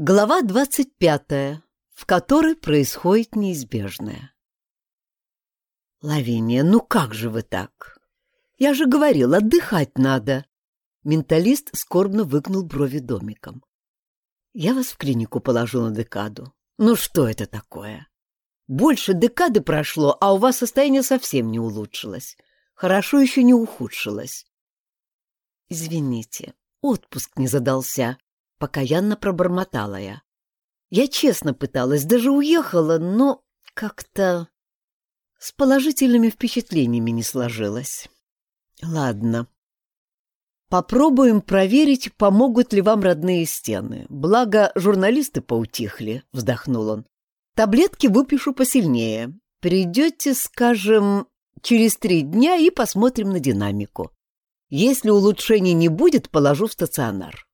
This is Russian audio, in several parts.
Глава двадцать пятая, в которой происходит неизбежное. Лавиния, ну как же вы так? Я же говорил, отдыхать надо. Менталист скорбно выгнул брови домиком. Я вас в клинику положу на декаду. Ну что это такое? Больше декады прошло, а у вас состояние совсем не улучшилось. Хорошо еще не ухудшилось. Извините, отпуск не задался, покаянно пробормотала я. Я честно пыталась, даже уехала, но как-то с положительными впечатлениями не сложилось. Ладно. Попробуем проверить, помогут ли вам родные стены. Благо, журналисты поутихли, вздохнул он. Таблетки выпишу посильнее. Придете, скажем, через три дня и посмотрим на динамику. Если улучшений не будет, положу в стационар.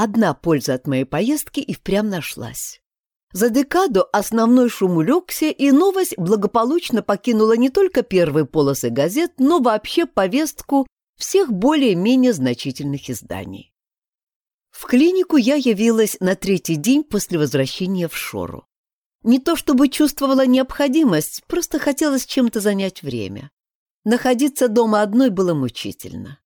Одна польза от моей поездки и впрямь нашлась. За декаду основной шум улегся, и новость благополучно покинула не только первые полосы газет, но вообще повестку всех более-менее значительных изданий. В клинику я явилась на третий день после возвращения в Шору. Не то чтобы чувствовала необходимость, просто хотелось чем-то занять время. Находиться дома одной было мучительно.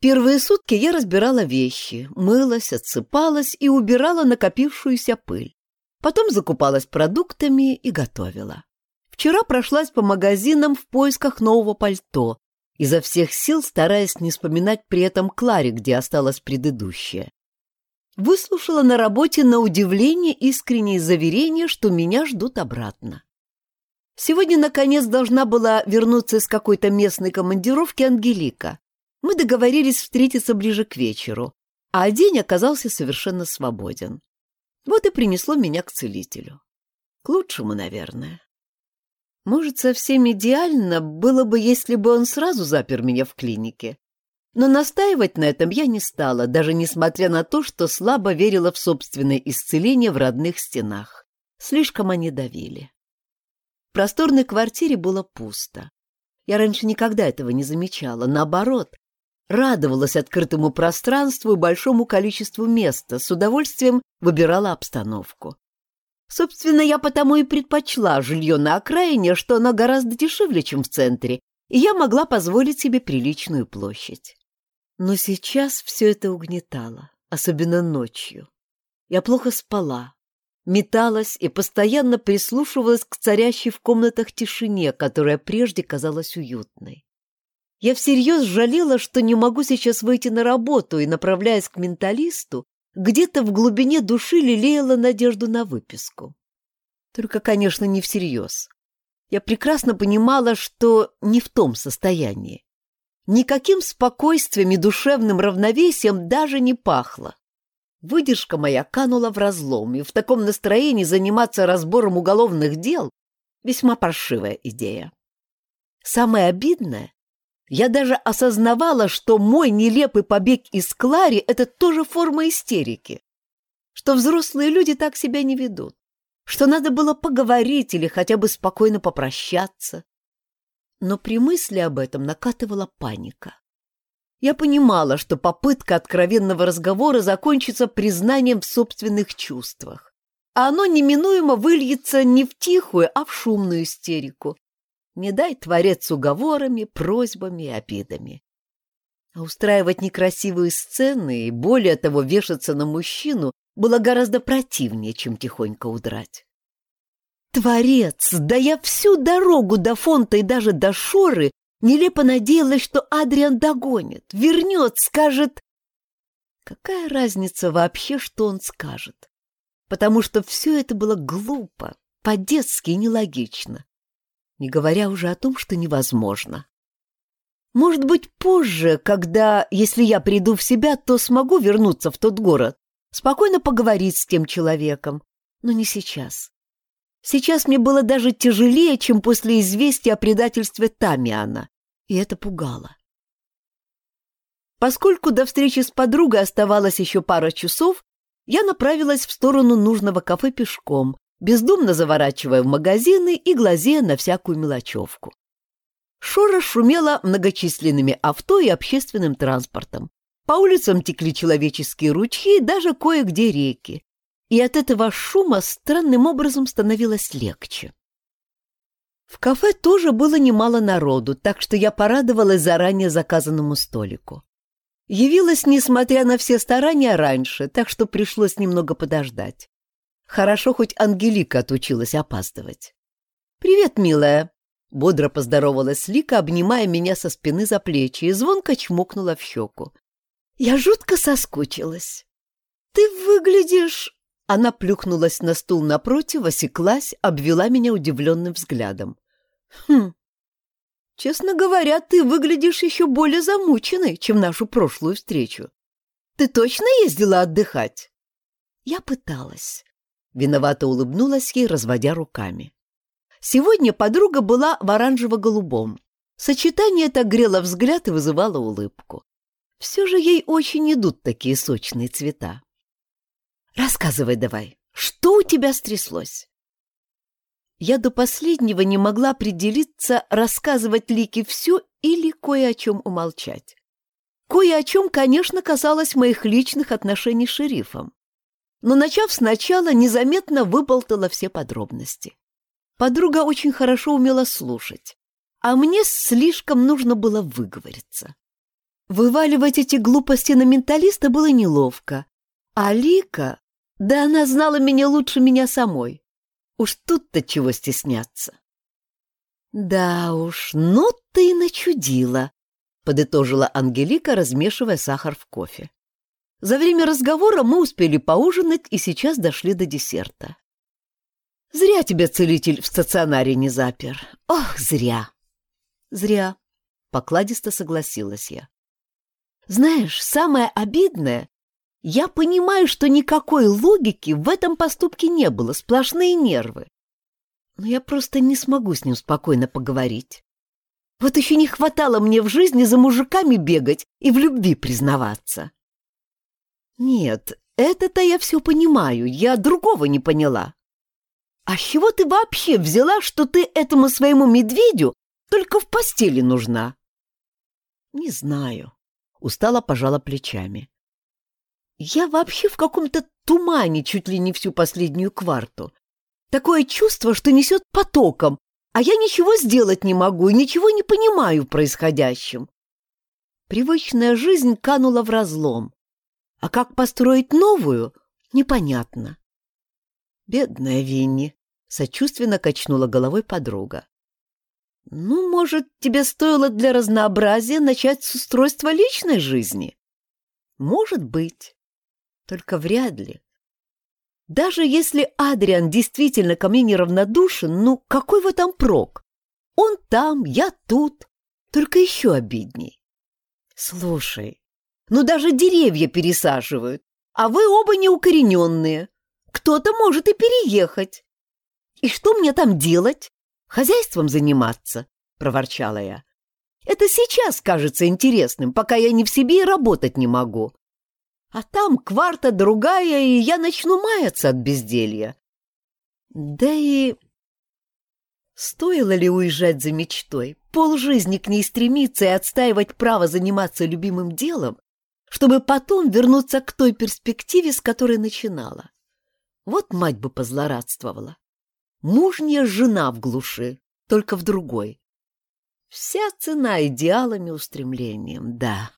Первые сутки я разбирала вещи, мылась, отсыпалась и убирала накопившуюся пыль. Потом закупалась продуктами и готовила. Вчера прошлась по магазинам в поисках нового пальто, изо всех сил стараясь не вспоминать при этом Кларе, где осталось предыдущее. Выслушала на работе на удивление искреннее заверение, что меня ждут обратно. Сегодня, наконец, должна была вернуться из какой-то местной командировки Ангелика, мы договорились встретиться ближе к вечеру, а день оказался совершенно свободен. Вот и принесло меня к целителю. К лучшему, наверное. Может, совсем идеально было бы, если бы он сразу запер меня в клинике. Но настаивать на этом я не стала, даже несмотря на то, что слабо верила в собственное исцеление в родных стенах. Слишком они давили. В просторной квартире было пусто. Я раньше никогда этого не замечала. Наоборот, радовалась открытому пространству и большому количеству места, с удовольствием выбирала обстановку. Собственно, я потому и предпочла жилье на окраине, что оно гораздо дешевле, чем в центре, и я могла позволить себе приличную площадь. Но сейчас все это угнетало, особенно ночью. Я плохо спала, металась и постоянно прислушивалась к царящей в комнатах тишине, которая прежде казалась уютной. Я всерьез жалела, что не могу сейчас выйти на работу и, направляясь к менталисту, где-то в глубине души лелеяла надежду на выписку. Только, конечно, не всерьез. Я прекрасно понимала, что не в том состоянии. Никаким спокойствием и душевным равновесием даже не пахло. Выдержка моя канула в разлом, и в таком настроении заниматься разбором уголовных дел — весьма паршивая идея. Самое обидное, я даже осознавала, что мой нелепый побег из Клари — это тоже форма истерики, что взрослые люди так себя не ведут, что надо было поговорить или хотя бы спокойно попрощаться. Но при мысли об этом накатывала паника. Я понимала, что попытка откровенного разговора закончится признанием в собственных чувствах, а оно неминуемо выльется не в тихую, а в шумную истерику, не дай творец уговорами, просьбами и обидами. А устраивать некрасивые сцены и, более того, вешаться на мужчину было гораздо противнее, чем тихонько удрать. Творец, да я всю дорогу до фонта и даже до Шоры нелепо надеялась, что Адриан догонит, вернет, скажет... Какая разница вообще, что он скажет? Потому что все это было глупо, по-детски и нелогично не говоря уже о том, что невозможно. Может быть, позже, когда, если я приду в себя, то смогу вернуться в тот город, спокойно поговорить с тем человеком, но не сейчас. Сейчас мне было даже тяжелее, чем после известия о предательстве Тамиана, и это пугало. Поскольку до встречи с подругой оставалось еще пара часов, я направилась в сторону нужного кафе пешком, бездумно заворачивая в магазины и глазея на всякую мелочевку. Шора шумела многочисленными авто и общественным транспортом. По улицам текли человеческие ручьи и даже кое-где реки. И от этого шума странным образом становилось легче. В кафе тоже было немало народу, так что я порадовалась заранее заказанному столику. Явилась, несмотря на все старания, раньше, так что пришлось немного подождать. Хорошо, хоть Ангелика отучилась опаздывать. «Привет, милая!» — бодро поздоровалась Лика, обнимая меня со спины за плечи, и звонко чмокнула в щеку. «Я жутко соскучилась. Ты выглядишь...» Она плюхнулась на стул напротив, осеклась, обвела меня удивленным взглядом. «Хм, честно говоря, ты выглядишь еще более замученной, чем нашу прошлую встречу. Ты точно ездила отдыхать?» Я пыталась. Виновато улыбнулась ей, разводя руками. Сегодня подруга была в оранжево-голубом. Сочетание это грело взгляд и вызывало улыбку. Все же ей очень идут такие сочные цвета. Рассказывай давай, что у тебя стряслось? Я до последнего не могла определиться, рассказывать Лике все или кое о чем умолчать. Кое о чем, конечно, касалось моих личных отношений с шерифом. Но, начав сначала, незаметно выболтала все подробности. Подруга очень хорошо умела слушать, а мне слишком нужно было выговориться. Вываливать эти глупости на менталиста было неловко, а Лика да она знала меня лучше меня самой. Уж тут-то чего стесняться. Да уж, ну ты и начудила, подытожила Ангелика, размешивая сахар в кофе. За время разговора мы успели поужинать и сейчас дошли до десерта. Зря тебя целитель в стационаре не запер. Ох, зря. Зря, покладисто согласилась я. Знаешь, самое обидное, я понимаю, что никакой логики в этом поступке не было, сплошные нервы. Но я просто не смогу с ним спокойно поговорить. Вот еще не хватало мне в жизни за мужиками бегать и в любви признаваться. Нет, это-то я все понимаю, я другого не поняла. А с чего ты вообще взяла, что ты этому своему медведю только в постели нужна? Не знаю. Устала пожала плечами. Я вообще в каком-то тумане чуть ли не всю последнюю кварту. Такое чувство, что несет потоком, а я ничего сделать не могу и ничего не понимаю в происходящем. Привычная жизнь канула в разлом. А как построить новую, непонятно. Бедная Винни, сочувственно качнула головой подруга. Ну, может, тебе стоило для разнообразия начать с устройства личной жизни? Может быть. Только вряд ли. Даже если Адриан действительно ко мне неравнодушен, ну какой в этом прок? Он там, я тут. Только еще обидней. Слушай, ну даже деревья пересаживают, а вы оба неукорененные. Кто-то может и переехать. И что мне там делать? Хозяйством заниматься, проворчала я. Это сейчас кажется интересным, пока я не в себе и работать не могу. А там кварта другая, и я начну маяться от безделья. Да и... Стоило ли уезжать за мечтой, полжизни к ней стремиться и отстаивать право заниматься любимым делом, чтобы потом вернуться к той перспективе, с которой начинала? Вот мать бы позлорадствовала. Мужняя жена в глуши, только в другой. Вся цена идеалами устремлением, да.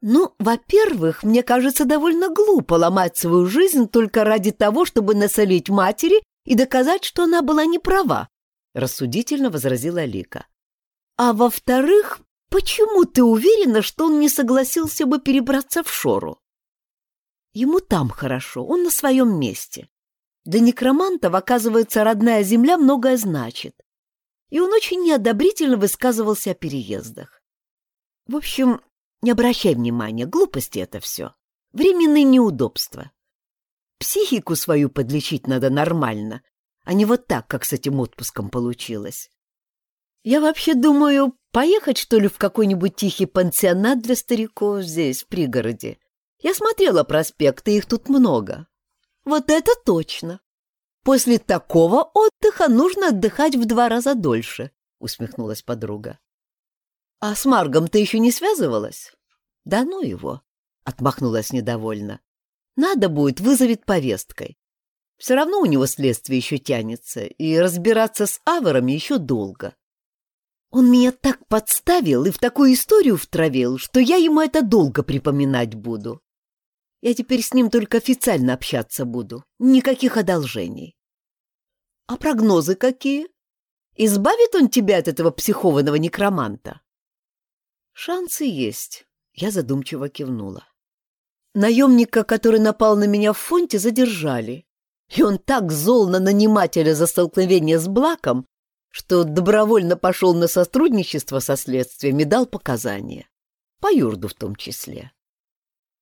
Ну, во-первых, мне кажется довольно глупо ломать свою жизнь только ради того, чтобы насолить матери и доказать, что она была не права, рассудительно возразила Лика. А во-вторых, почему ты уверена, что он не согласился бы перебраться в Шору? Ему там хорошо, он на своем месте. Для некромантов, оказывается, родная земля многое значит. И он очень неодобрительно высказывался о переездах. В общем, не обращай внимания, глупости это все. Временные неудобства. Психику свою подлечить надо нормально, а не вот так, как с этим отпуском получилось. Я вообще думаю, поехать, что ли, в какой-нибудь тихий пансионат для стариков здесь, в пригороде. Я смотрела проспекты, их тут много. Вот это точно. После такого отдыха нужно отдыхать в два раза дольше, усмехнулась подруга. А с Маргом ты еще не связывалась? Да ну его, отмахнулась недовольно. Надо будет, вызовет повесткой. Все равно у него следствие еще тянется, и разбираться с аверами еще долго. Он меня так подставил и в такую историю втравил, что я ему это долго припоминать буду. Я теперь с ним только официально общаться буду. Никаких одолжений. А прогнозы какие? Избавит он тебя от этого психованного некроманта? Шансы есть. Я задумчиво кивнула. Наемника, который напал на меня в фонте, задержали. И он так зол на нанимателя за столкновение с Блаком, что добровольно пошел на сотрудничество со следствием и дал показания. По юрду в том числе.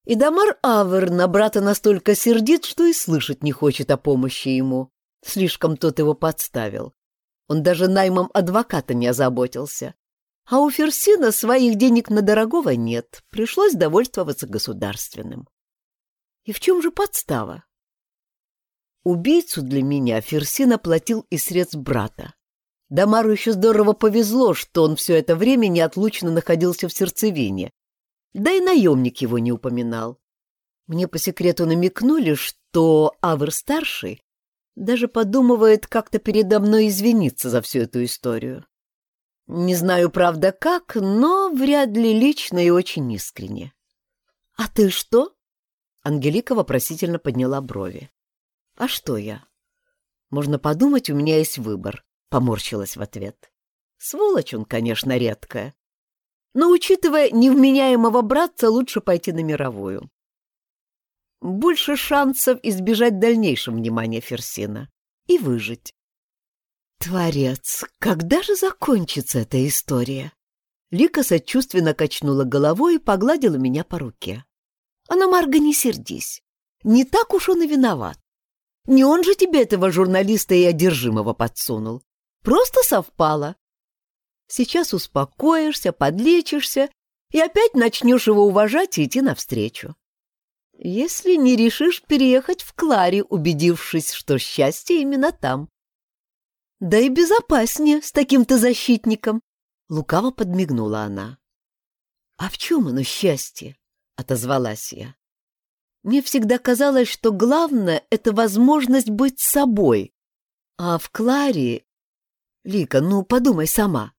И Дамар Авер на брата настолько сердит, что и слышать не хочет о помощи ему. Слишком тот его подставил. Он даже наймом адвоката не озаботился. А у Ферсина своих денег на дорогого нет, пришлось довольствоваться государственным. И в чем же подстава? Убийцу для меня Ферсин оплатил из средств брата. Дамару еще здорово повезло, что он все это время неотлучно находился в сердцевине. Да и наемник его не упоминал. Мне по секрету намекнули, что Авр-старший даже подумывает как-то передо мной извиниться за всю эту историю. Не знаю, правда, как, но вряд ли лично и очень искренне. — А ты что? — Ангелика вопросительно подняла брови. — А что я? Можно подумать, у меня есть выбор поморщилась в ответ. Сволочь он, конечно, редкая. Но, учитывая невменяемого братца, лучше пойти на мировую. Больше шансов избежать дальнейшего внимания Ферсина и выжить. Творец, когда же закончится эта история? Лика сочувственно качнула головой и погладила меня по руке. Она, Марга, не сердись. Не так уж он и виноват. Не он же тебе этого журналиста и одержимого подсунул. Просто совпало. Сейчас успокоишься, подлечишься и опять начнешь его уважать и идти навстречу. Если не решишь переехать в Кларе, убедившись, что счастье именно там. Да и безопаснее с таким-то защитником. Лукаво подмигнула она. А в чем оно счастье? Отозвалась я. Мне всегда казалось, что главное — это возможность быть собой. А в Кларе Лика, ну подумай сама.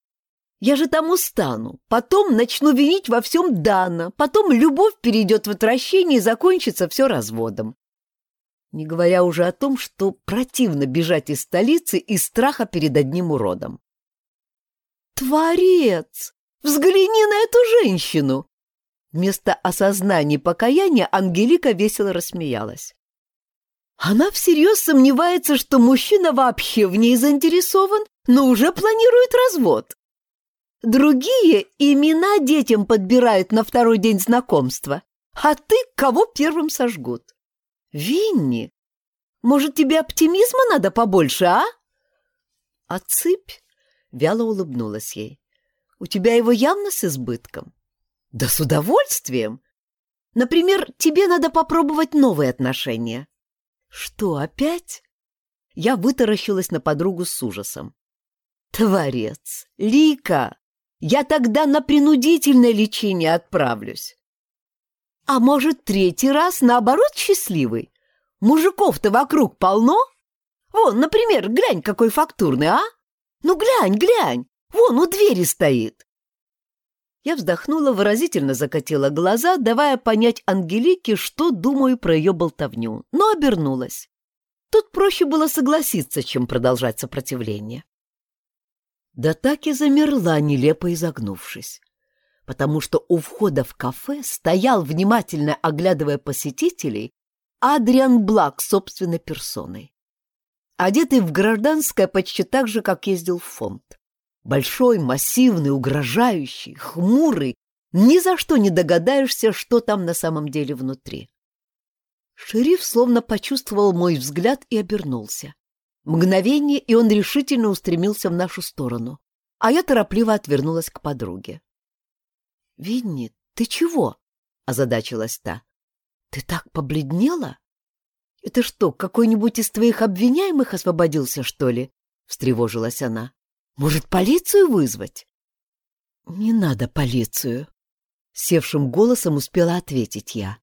Я же там устану. Потом начну винить во всем Дана. Потом любовь перейдет в отвращение и закончится все разводом. Не говоря уже о том, что противно бежать из столицы из страха перед одним уродом. Творец! Взгляни на эту женщину! Вместо осознания покаяния Ангелика весело рассмеялась. Она всерьез сомневается, что мужчина вообще в ней заинтересован но уже планирует развод. Другие имена детям подбирают на второй день знакомства, а ты кого первым сожгут? Винни, может, тебе оптимизма надо побольше, а? А цыпь вяло улыбнулась ей. У тебя его явно с избытком. Да с удовольствием. Например, тебе надо попробовать новые отношения. Что, опять? Я вытаращилась на подругу с ужасом. Творец, Лика, я тогда на принудительное лечение отправлюсь. А может, третий раз наоборот счастливый? Мужиков-то вокруг полно? Вон, например, глянь, какой фактурный, а? Ну, глянь, глянь, вон у двери стоит. Я вздохнула, выразительно закатила глаза, давая понять Ангелике, что думаю про ее болтовню, но обернулась. Тут проще было согласиться, чем продолжать сопротивление. Да так и замерла, нелепо изогнувшись, потому что у входа в кафе стоял, внимательно оглядывая посетителей, Адриан Блак собственной персоной. Одетый в гражданское почти так же, как ездил в фонд. Большой, массивный, угрожающий, хмурый, ни за что не догадаешься, что там на самом деле внутри. Шериф словно почувствовал мой взгляд и обернулся. Мгновение, и он решительно устремился в нашу сторону, а я торопливо отвернулась к подруге. — Винни, ты чего? — озадачилась та. — Ты так побледнела? — Это что, какой-нибудь из твоих обвиняемых освободился, что ли? — встревожилась она. — Может, полицию вызвать? — Не надо полицию. Севшим голосом успела ответить я.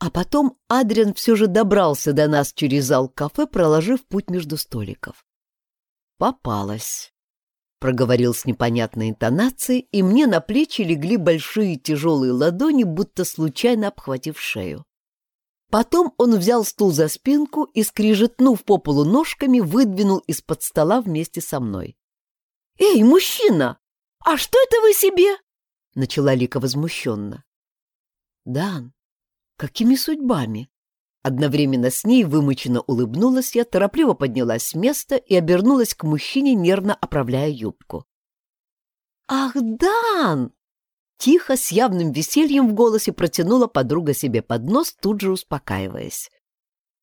А потом Адриан все же добрался до нас через зал кафе, проложив путь между столиков. Попалась. Проговорил с непонятной интонацией, и мне на плечи легли большие тяжелые ладони, будто случайно обхватив шею. Потом он взял стул за спинку и, скрижетнув по полу ножками, выдвинул из-под стола вместе со мной. «Эй, мужчина, а что это вы себе?» — начала Лика возмущенно. «Дан, какими судьбами?» Одновременно с ней вымученно улыбнулась я, торопливо поднялась с места и обернулась к мужчине, нервно оправляя юбку. «Ах, Дан!» Тихо, с явным весельем в голосе протянула подруга себе под нос, тут же успокаиваясь.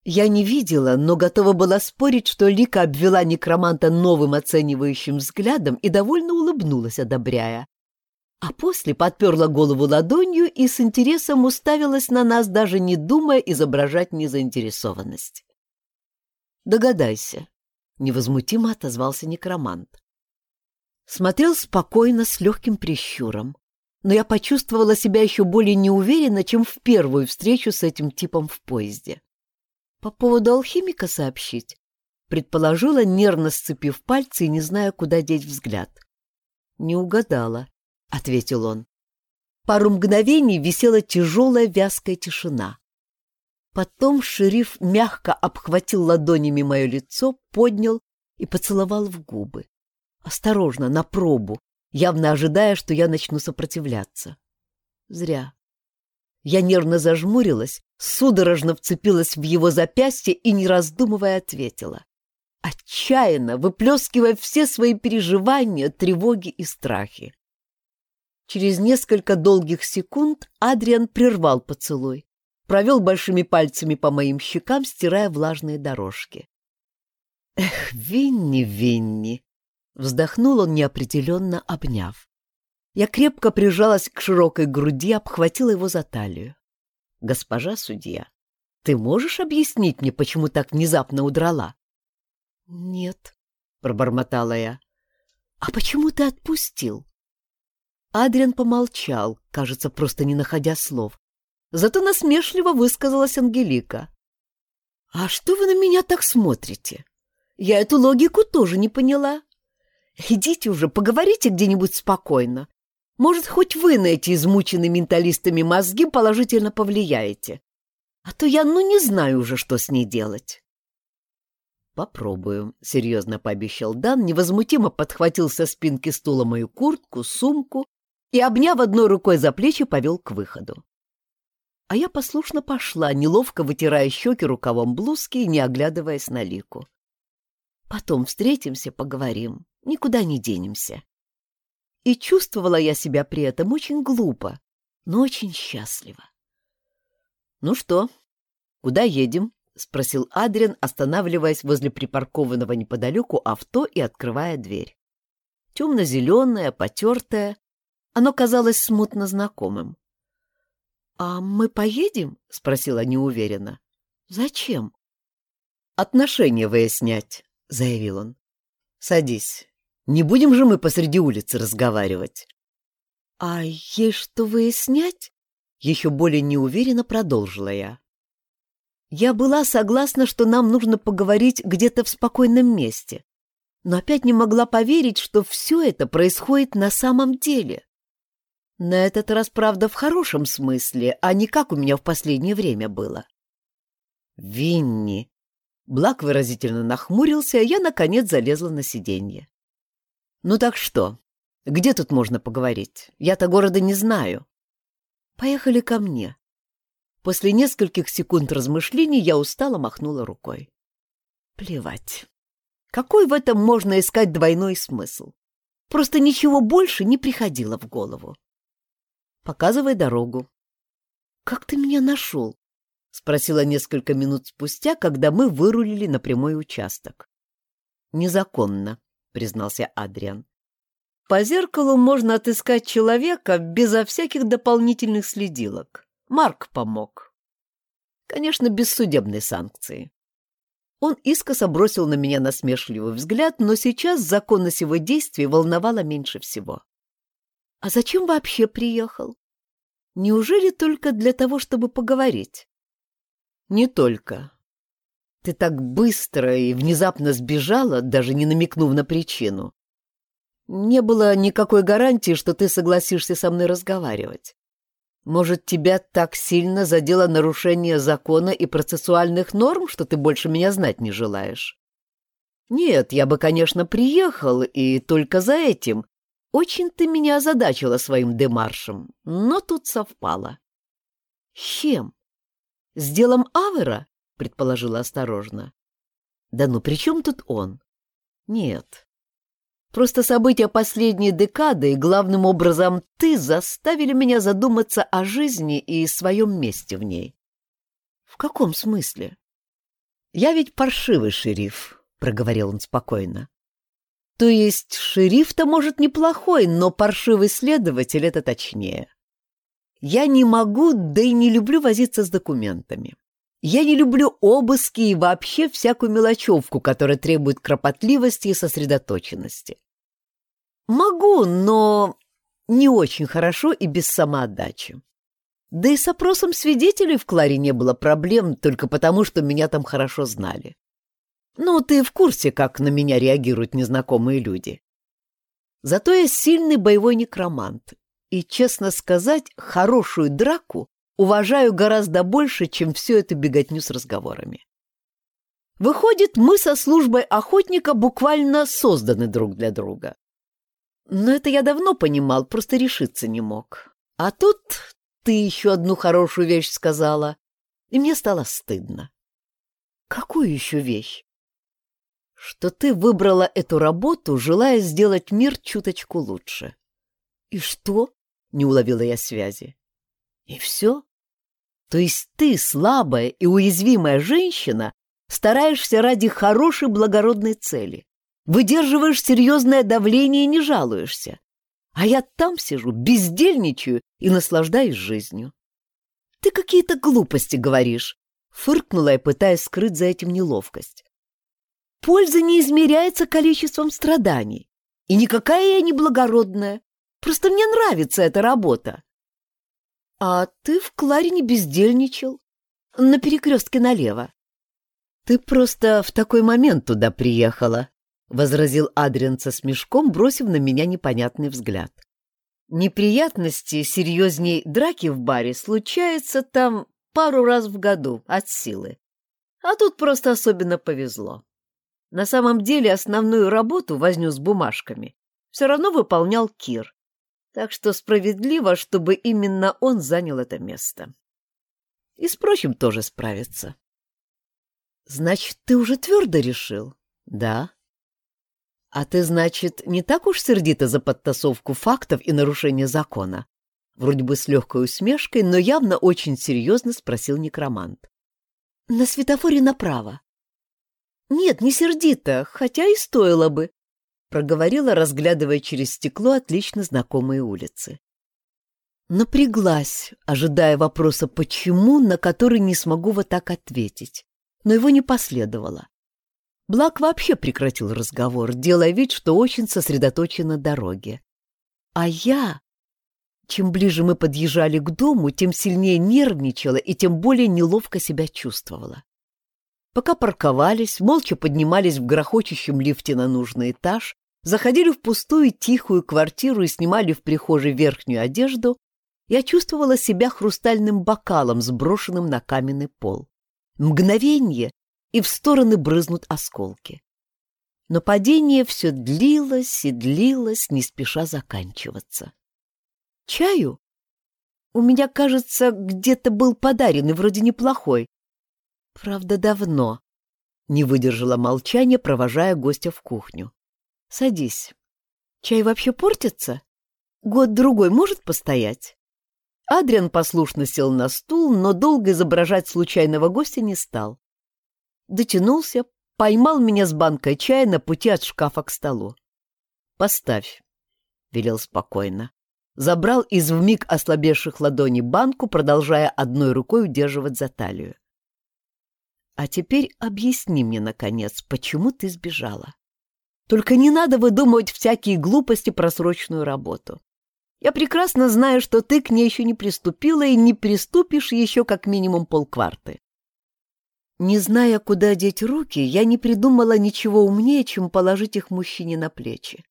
Я не видела, но готова была спорить, что Лика обвела некроманта новым оценивающим взглядом и довольно улыбнулась, одобряя. А после подперла голову ладонью и с интересом уставилась на нас, даже не думая изображать незаинтересованность. «Догадайся», — невозмутимо отозвался некромант. Смотрел спокойно, с легким прищуром но я почувствовала себя еще более неуверенно, чем в первую встречу с этим типом в поезде. По поводу алхимика сообщить, предположила, нервно сцепив пальцы и не зная, куда деть взгляд. «Не угадала», — ответил он. Пару мгновений висела тяжелая вязкая тишина. Потом шериф мягко обхватил ладонями мое лицо, поднял и поцеловал в губы. Осторожно, на пробу, явно ожидая, что я начну сопротивляться. Зря. Я нервно зажмурилась, судорожно вцепилась в его запястье и, не раздумывая, ответила. Отчаянно, выплескивая все свои переживания, тревоги и страхи. Через несколько долгих секунд Адриан прервал поцелуй, провел большими пальцами по моим щекам, стирая влажные дорожки. «Эх, Винни, Винни!» Вздохнул он неопределенно, обняв. Я крепко прижалась к широкой груди, обхватила его за талию. «Госпожа судья, ты можешь объяснить мне, почему так внезапно удрала?» «Нет», — пробормотала я. «А почему ты отпустил?» Адриан помолчал, кажется, просто не находя слов. Зато насмешливо высказалась Ангелика. «А что вы на меня так смотрите? Я эту логику тоже не поняла. Идите уже, поговорите где-нибудь спокойно. Может, хоть вы на эти измученные менталистами мозги положительно повлияете. А то я ну не знаю уже, что с ней делать. «Попробую», — серьезно пообещал Дан, невозмутимо подхватил со спинки стула мою куртку, сумку и, обняв одной рукой за плечи, повел к выходу. А я послушно пошла, неловко вытирая щеки рукавом блузки и не оглядываясь на Лику. «Потом встретимся, поговорим никуда не денемся. И чувствовала я себя при этом очень глупо, но очень счастливо. «Ну что, куда едем?» — спросил Адриан, останавливаясь возле припаркованного неподалеку авто и открывая дверь. Темно-зеленое, потертое, оно казалось смутно знакомым. «А мы поедем?» — спросила неуверенно. «Зачем?» «Отношения выяснять», — заявил он. «Садись, не будем же мы посреди улицы разговаривать. — А есть что выяснять? — еще более неуверенно продолжила я. Я была согласна, что нам нужно поговорить где-то в спокойном месте, но опять не могла поверить, что все это происходит на самом деле. На этот раз, правда, в хорошем смысле, а не как у меня в последнее время было. «Винни!» Блак выразительно нахмурился, а я, наконец, залезла на сиденье. «Ну так что? Где тут можно поговорить? Я-то города не знаю». «Поехали ко мне». После нескольких секунд размышлений я устало махнула рукой. Плевать. Какой в этом можно искать двойной смысл? Просто ничего больше не приходило в голову. Показывай дорогу. «Как ты меня нашел?» — спросила несколько минут спустя, когда мы вырулили на прямой участок. «Незаконно», признался Адриан. По зеркалу можно отыскать человека безо всяких дополнительных следилок. Марк помог. Конечно, без судебной санкции. Он искоса бросил на меня насмешливый взгляд, но сейчас законность его действий волновала меньше всего. «А зачем вообще приехал?» Неужели только для того, чтобы поговорить? Не только. Ты так быстро и внезапно сбежала, даже не намекнув на причину. Не было никакой гарантии, что ты согласишься со мной разговаривать. Может, тебя так сильно задело нарушение закона и процессуальных норм, что ты больше меня знать не желаешь? Нет, я бы, конечно, приехал, и только за этим. Очень ты меня озадачила своим демаршем, но тут совпало. Чем? С делом Авера? Предположила осторожно. Да ну при чем тут он? Нет, Просто события последней декады и, главным образом, ты заставили меня задуматься о жизни и своем месте в ней. В каком смысле? Я ведь паршивый шериф, проговорил он спокойно. То есть шериф-то, может, неплохой, но паршивый следователь — это точнее. Я не могу, да и не люблю возиться с документами. Я не люблю обыски и вообще всякую мелочевку, которая требует кропотливости и сосредоточенности. Могу, но не очень хорошо и без самоотдачи. Да и с опросом свидетелей в Кларе не было проблем только потому, что меня там хорошо знали. Ну, ты в курсе, как на меня реагируют незнакомые люди. Зато я сильный боевой некромант. И, честно сказать, хорошую драку уважаю гораздо больше, чем всю эту беготню с разговорами. Выходит, мы со службой охотника буквально созданы друг для друга. Но это я давно понимал, просто решиться не мог. А тут ты еще одну хорошую вещь сказала, и мне стало стыдно. Какую еще вещь? Что ты выбрала эту работу, желая сделать мир чуточку лучше. И что? Не уловила я связи. И все? То есть ты, слабая и уязвимая женщина, стараешься ради хорошей благородной цели, выдерживаешь серьезное давление и не жалуешься. А я там сижу, бездельничаю и наслаждаюсь жизнью. Ты какие-то глупости говоришь, фыркнула я, пытаясь скрыть за этим неловкость. Польза не измеряется количеством страданий. И никакая я не благородная. Просто мне нравится эта работа. А ты в Кларе не бездельничал. На перекрестке налево. Ты просто в такой момент туда приехала, — возразил Адриан со смешком, бросив на меня непонятный взгляд. «Неприятности серьезней драки в баре случаются там пару раз в году от силы. А тут просто особенно повезло. На самом деле основную работу, возню с бумажками, все равно выполнял Кир. Так что справедливо, чтобы именно он занял это место. И с прочим тоже справится. Значит, ты уже твердо решил? Да. А ты, значит, не так уж сердито за подтасовку фактов и нарушение закона? Вроде бы с легкой усмешкой, но явно очень серьезно спросил некромант. На светофоре направо. Нет, не сердито, хотя и стоило бы, проговорила, разглядывая через стекло отлично знакомые улицы. Напряглась, ожидая вопроса «почему?», на который не смогу вот так ответить, но его не последовало. Блак вообще прекратил разговор, делая вид, что очень сосредоточен на дороге. А я... Чем ближе мы подъезжали к дому, тем сильнее нервничала и тем более неловко себя чувствовала. Пока парковались, молча поднимались в грохочущем лифте на нужный этаж, заходили в пустую тихую квартиру и снимали в прихожей верхнюю одежду, я чувствовала себя хрустальным бокалом, сброшенным на каменный пол. Мгновение, и в стороны брызнут осколки. Но падение все длилось и длилось, не спеша заканчиваться. «Чаю? У меня, кажется, где-то был подарен и вроде неплохой. Правда, давно. Не выдержала молчания, провожая гостя в кухню. Садись. Чай вообще портится? Год-другой может постоять? Адриан послушно сел на стул, но долго изображать случайного гостя не стал. Дотянулся, поймал меня с банкой чая на пути от шкафа к столу. «Поставь», — велел спокойно. Забрал из вмиг ослабевших ладоней банку, продолжая одной рукой удерживать за талию. А теперь объясни мне, наконец, почему ты сбежала. Только не надо выдумывать всякие глупости про срочную работу. Я прекрасно знаю, что ты к ней еще не приступила и не приступишь еще как минимум полкварты. Не зная, куда деть руки, я не придумала ничего умнее, чем положить их мужчине на плечи.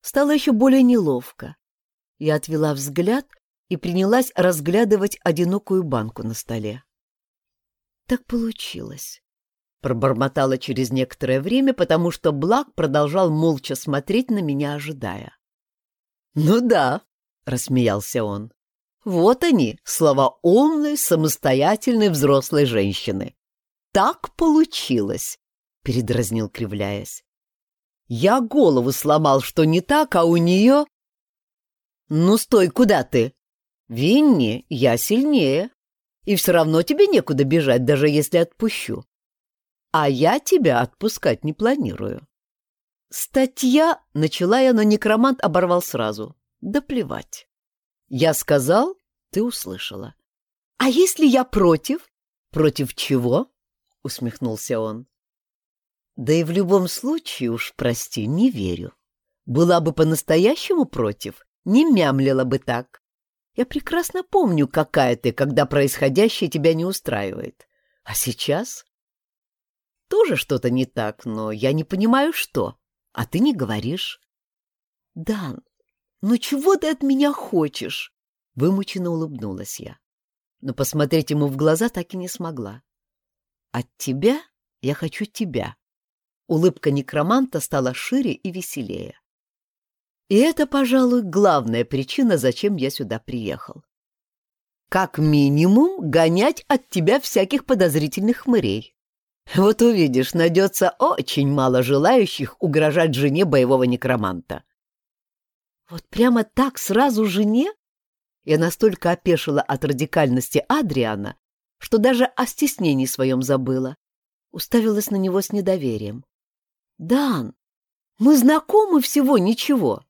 Стало еще более неловко. Я отвела взгляд и принялась разглядывать одинокую банку на столе. Так получилось. Пробормотала через некоторое время, потому что Блак продолжал молча смотреть на меня, ожидая. «Ну да», — рассмеялся он, — «вот они, слова умной, самостоятельной взрослой женщины так получилось!» — передразнил, кривляясь. «Я голову сломал, что не так, а у нее...» «Ну, стой, куда ты?» «Винни, я сильнее, и все равно тебе некуда бежать, даже если отпущу. А я тебя отпускать не планирую». «Статья...» — начала я, но некромант оборвал сразу. «Да плевать. Я сказал, ты услышала. А если я против?» «Против чего?» — усмехнулся он. «Да и в любом случае уж, прости, не верю. Была бы по-настоящему против, не мямлила бы так. Я прекрасно помню, какая ты, когда происходящее тебя не устраивает. А сейчас? Тоже что-то не так, но я не понимаю, что. А ты не говоришь. «Дан, ну чего ты от меня хочешь?» Вымученно улыбнулась я. Но посмотреть ему в глаза так и не смогла. От тебя я хочу тебя. Улыбка некроманта стала шире и веселее. И это, пожалуй, главная причина, зачем я сюда приехал. Как минимум, гонять от тебя всяких подозрительных хмырей. Вот увидишь, найдется очень мало желающих угрожать жене боевого некроманта. Вот прямо так сразу жене? Я настолько опешила от радикальности Адриана, что даже о стеснении своем забыла. Уставилась на него с недоверием. «Дан, мы знакомы всего ничего».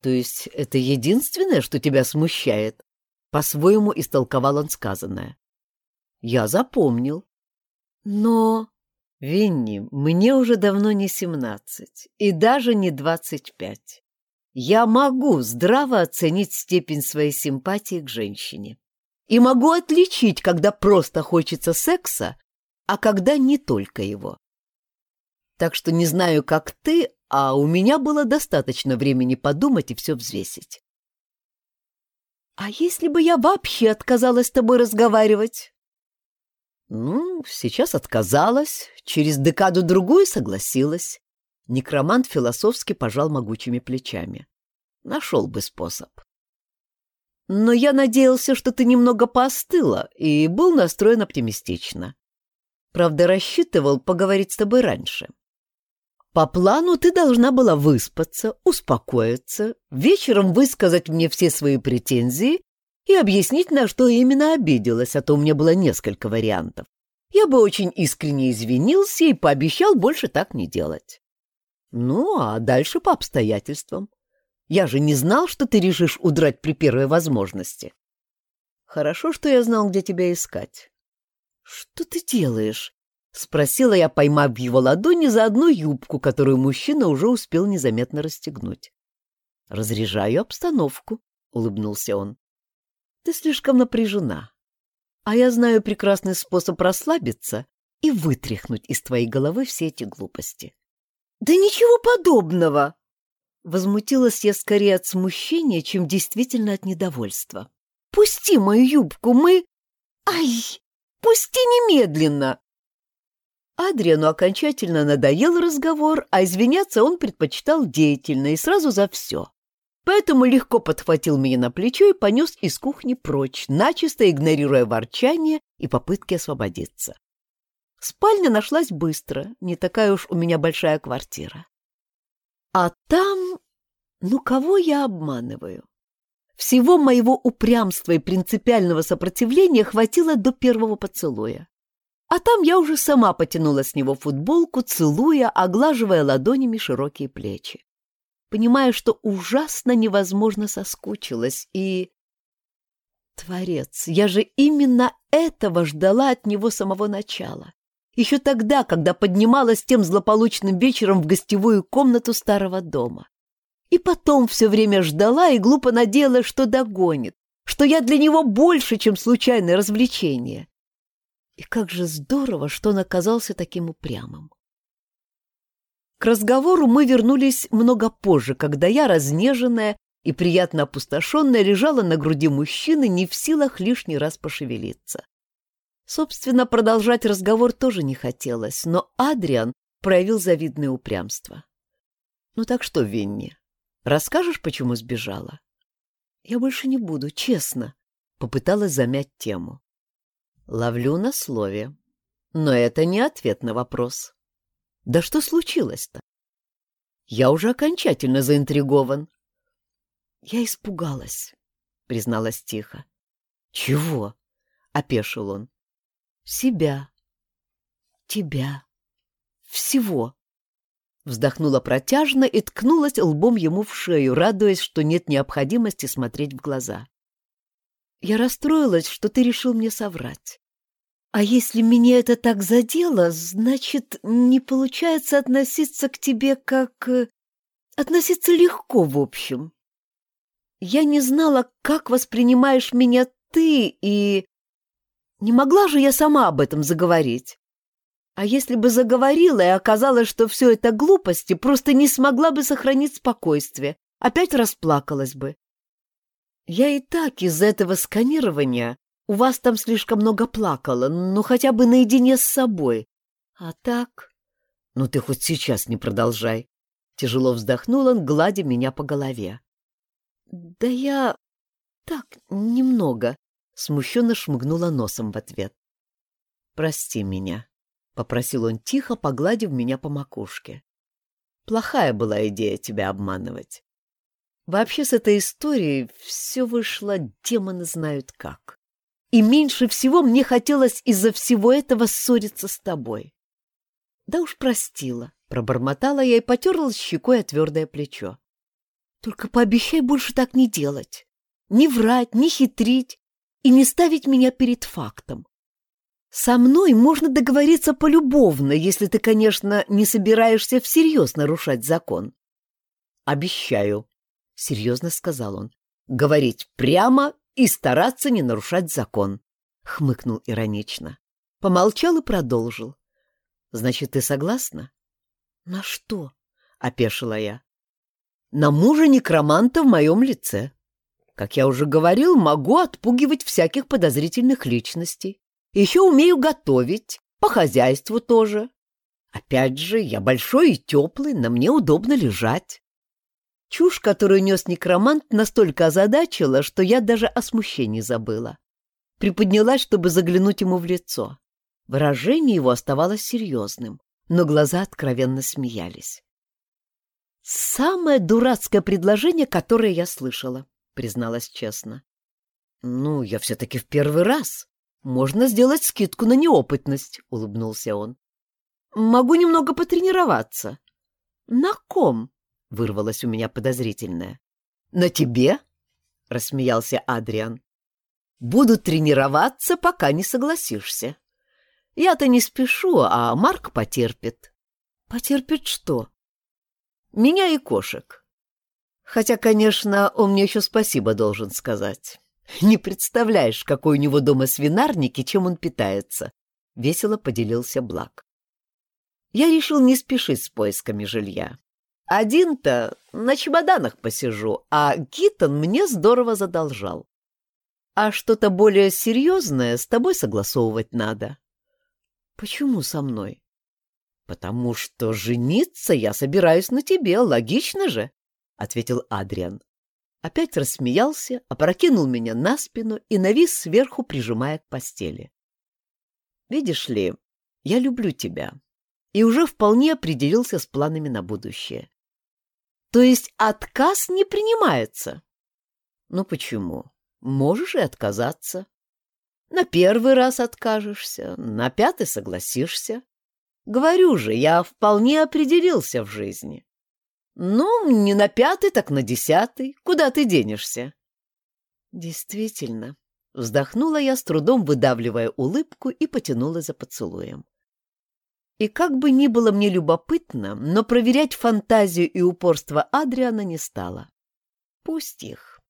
«То есть это единственное, что тебя смущает?» По-своему истолковал он сказанное. «Я запомнил». «Но...» «Винни, мне уже давно не семнадцать и даже не двадцать пять. Я могу здраво оценить степень своей симпатии к женщине и могу отличить, когда просто хочется секса, а когда не только его. Так что не знаю, как ты, а у меня было достаточно времени подумать и все взвесить. А если бы я вообще отказалась с тобой разговаривать? Ну, сейчас отказалась, через декаду-другую согласилась. Некромант философски пожал могучими плечами. Нашел бы способ. Но я надеялся, что ты немного поостыла и был настроен оптимистично. Правда, рассчитывал поговорить с тобой раньше. По плану ты должна была выспаться, успокоиться, вечером высказать мне все свои претензии и объяснить, на что именно обиделась, а то у меня было несколько вариантов. Я бы очень искренне извинился и пообещал больше так не делать. Ну, а дальше по обстоятельствам. Я же не знал, что ты решишь удрать при первой возможности. Хорошо, что я знал, где тебя искать. Что ты делаешь? Спросила я, поймав его ладони за одну юбку, которую мужчина уже успел незаметно расстегнуть. «Разряжаю обстановку», — улыбнулся он. «Ты слишком напряжена, а я знаю прекрасный способ расслабиться и вытряхнуть из твоей головы все эти глупости». «Да ничего подобного!» Возмутилась я скорее от смущения, чем действительно от недовольства. «Пусти мою юбку, мы...» «Ай! Пусти немедленно!» Адриану окончательно надоел разговор, а извиняться он предпочитал деятельно и сразу за все. Поэтому легко подхватил меня на плечо и понес из кухни прочь, начисто игнорируя ворчание и попытки освободиться. Спальня нашлась быстро, не такая уж у меня большая квартира. А там... Ну, кого я обманываю? Всего моего упрямства и принципиального сопротивления хватило до первого поцелуя. А там я уже сама потянула с него футболку, целуя, оглаживая ладонями широкие плечи. Понимая, что ужасно невозможно соскучилась и... Творец, я же именно этого ждала от него самого начала. Еще тогда, когда поднималась тем злополучным вечером в гостевую комнату старого дома. И потом все время ждала и глупо надеялась, что догонит, что я для него больше, чем случайное развлечение. И как же здорово, что он оказался таким упрямым. К разговору мы вернулись много позже, когда я, разнеженная и приятно опустошенная, лежала на груди мужчины, не в силах лишний раз пошевелиться. Собственно, продолжать разговор тоже не хотелось, но Адриан проявил завидное упрямство. «Ну так что, Винни, расскажешь, почему сбежала?» «Я больше не буду, честно», — попыталась замять тему. «Ловлю на слове. Но это не ответ на вопрос. Да что случилось-то? Я уже окончательно заинтригован. Я испугалась, призналась тихо. Чего? опешил он. Себя. Тебя. Всего. Вздохнула протяжно и ткнулась лбом ему в шею, радуясь, что нет необходимости смотреть в глаза. Я расстроилась, что ты решил мне соврать. А если меня это так задело, значит, не получается относиться к тебе как... Э, относиться легко, в общем. Я не знала, как воспринимаешь меня ты, и... Не могла же я сама об этом заговорить. А если бы заговорила и оказалось, что все это глупости, просто не смогла бы сохранить спокойствие, опять расплакалась бы. Я и так из этого сканирования у вас там слишком много плакала, ну хотя бы наедине с собой. А так... Ну ты хоть сейчас не продолжай. Тяжело вздохнул он, гладя меня по голове. Да я... Так, немного. Смущенно шмыгнула носом в ответ. Прости меня, попросил он тихо, погладив меня по макушке. Плохая была идея тебя обманывать. Вообще с этой историей все вышло, демоны знают как. И меньше всего мне хотелось из-за всего этого ссориться с тобой. Да уж простила, пробормотала я и потерла щекой о твердое плечо. Только пообещай больше так не делать. Не врать, не хитрить и не ставить меня перед фактом. Со мной можно договориться полюбовно, если ты, конечно, не собираешься всерьез нарушать закон. Обещаю, — серьезно сказал он, — говорить прямо и стараться не нарушать закон», — хмыкнул иронично. Помолчал и продолжил. «Значит, ты согласна?» «На что?» — опешила я. «На мужа некроманта в моем лице. Как я уже говорил, могу отпугивать всяких подозрительных личностей. Еще умею готовить, по хозяйству тоже. Опять же, я большой и теплый, на мне удобно лежать. Чушь, которую нес некромант, настолько озадачила, что я даже о смущении забыла. Приподнялась, чтобы заглянуть ему в лицо. Выражение его оставалось серьезным, но глаза откровенно смеялись. «Самое дурацкое предложение, которое я слышала», — призналась честно. «Ну, я все-таки в первый раз. Можно сделать скидку на неопытность», — улыбнулся он. «Могу немного потренироваться». «На ком?» — вырвалось у меня подозрительное. «На тебе?» — рассмеялся Адриан. «Буду тренироваться, пока не согласишься. Я-то не спешу, а Марк потерпит». «Потерпит что?» «Меня и кошек. Хотя, конечно, он мне еще спасибо должен сказать. Не представляешь, какой у него дома свинарник и чем он питается», — весело поделился Блак. Я решил не спешить с поисками жилья. Один-то на чемоданах посижу, а Гитон мне здорово задолжал. А что-то более серьезное с тобой согласовывать надо. Почему со мной? Потому что жениться я собираюсь на тебе, логично же, ответил Адриан. Опять рассмеялся, опрокинул меня на спину и навис сверху, прижимая к постели. Видишь ли, я люблю тебя и уже вполне определился с планами на будущее. То есть отказ не принимается? Ну почему? Можешь и отказаться. На первый раз откажешься, на пятый согласишься. Говорю же, я вполне определился в жизни. Ну, не на пятый, так на десятый. Куда ты денешься? Действительно, вздохнула я с трудом, выдавливая улыбку и потянула за поцелуем. И как бы ни было мне любопытно, но проверять фантазию и упорство Адриана не стала. Пусть их.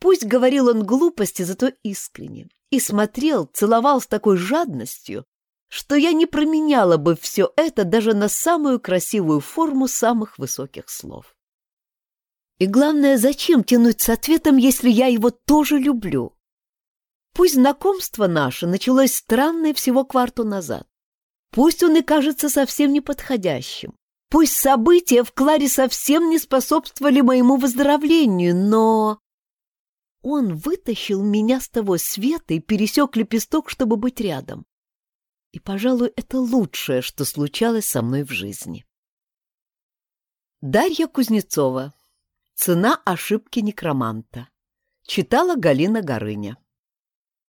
Пусть говорил он глупости, зато искренне. И смотрел, целовал с такой жадностью, что я не променяла бы все это даже на самую красивую форму самых высоких слов. И главное, зачем тянуть с ответом, если я его тоже люблю? Пусть знакомство наше началось странное всего кварту назад. Пусть он и кажется совсем неподходящим. Пусть события в Кларе совсем не способствовали моему выздоровлению, но... Он вытащил меня с того света и пересек лепесток, чтобы быть рядом. И, пожалуй, это лучшее, что случалось со мной в жизни. Дарья Кузнецова. Цена ошибки некроманта. Читала Галина Горыня.